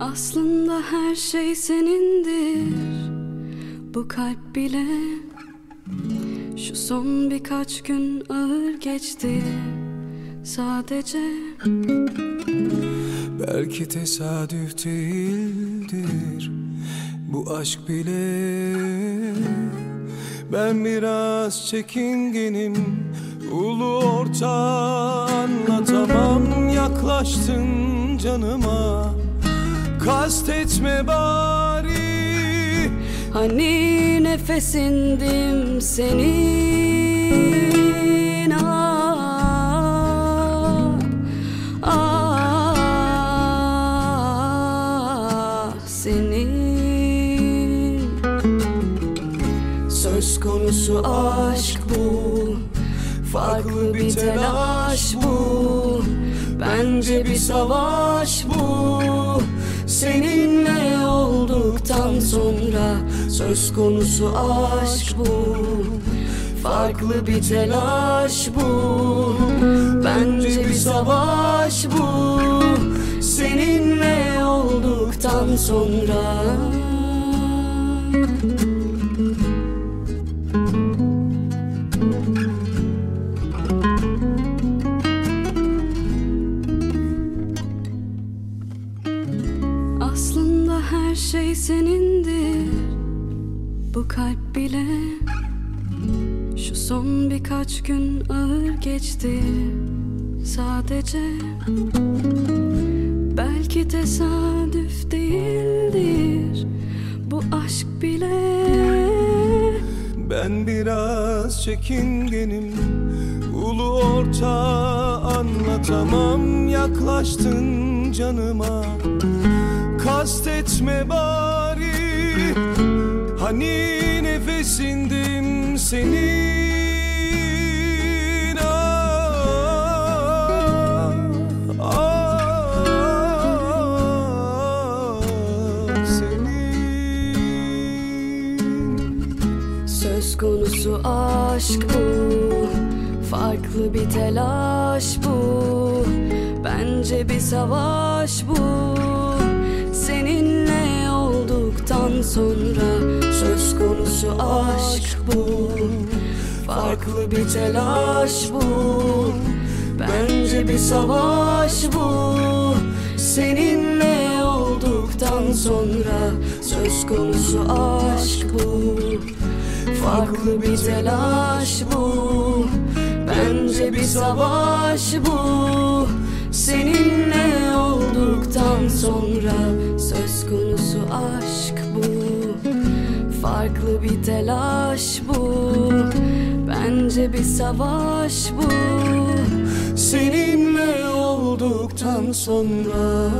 Aslında her şey senindir. Bu kalp bile Şu son birkaç gün ağır geçti. Sadece Belki tesadüf değildir. Bu aşk bile Ben biraz çekingenim Ulu orta anlatamam Yaklaştın canıma Kastetme bari. Hani nefesindim senin ah, ah, senin. Söz konusu aşk bu Farklı bir telaş bu. Bence bir savaş bu Seninle olduktan sonra Söz konusu aşk bu. Farklı bir telaş bu. Bence bir savaş bu. Seninle olduktan sonra her şey senindir. Bu kalp bile Şu son birkaç gün ağır geçti. Sadece Belki tesadüf değildir. Bu aşk bile Ben biraz çekingenim. Ulu orta anlatamam. Yaklaştın canıma Kastetme bari. Hani nefesindim senin. Ah, ah, senin. Söz konusu aşk bu Farklı bir telaş bu. Bence bir savaş bu Seninle olduktan sonra Söz konusu aşk bu. Farklı bir telaş bu. Bence bir savaş bu. Seninle olduktan sonra Söz konusu aşk bu. Farklı bir telaş bu. Bence bir savaş bu. Seninle sonra Söz konusu aşk bu. Farklı bir telaş bu. Bence bir savaş bu. Seninle olduktan sonra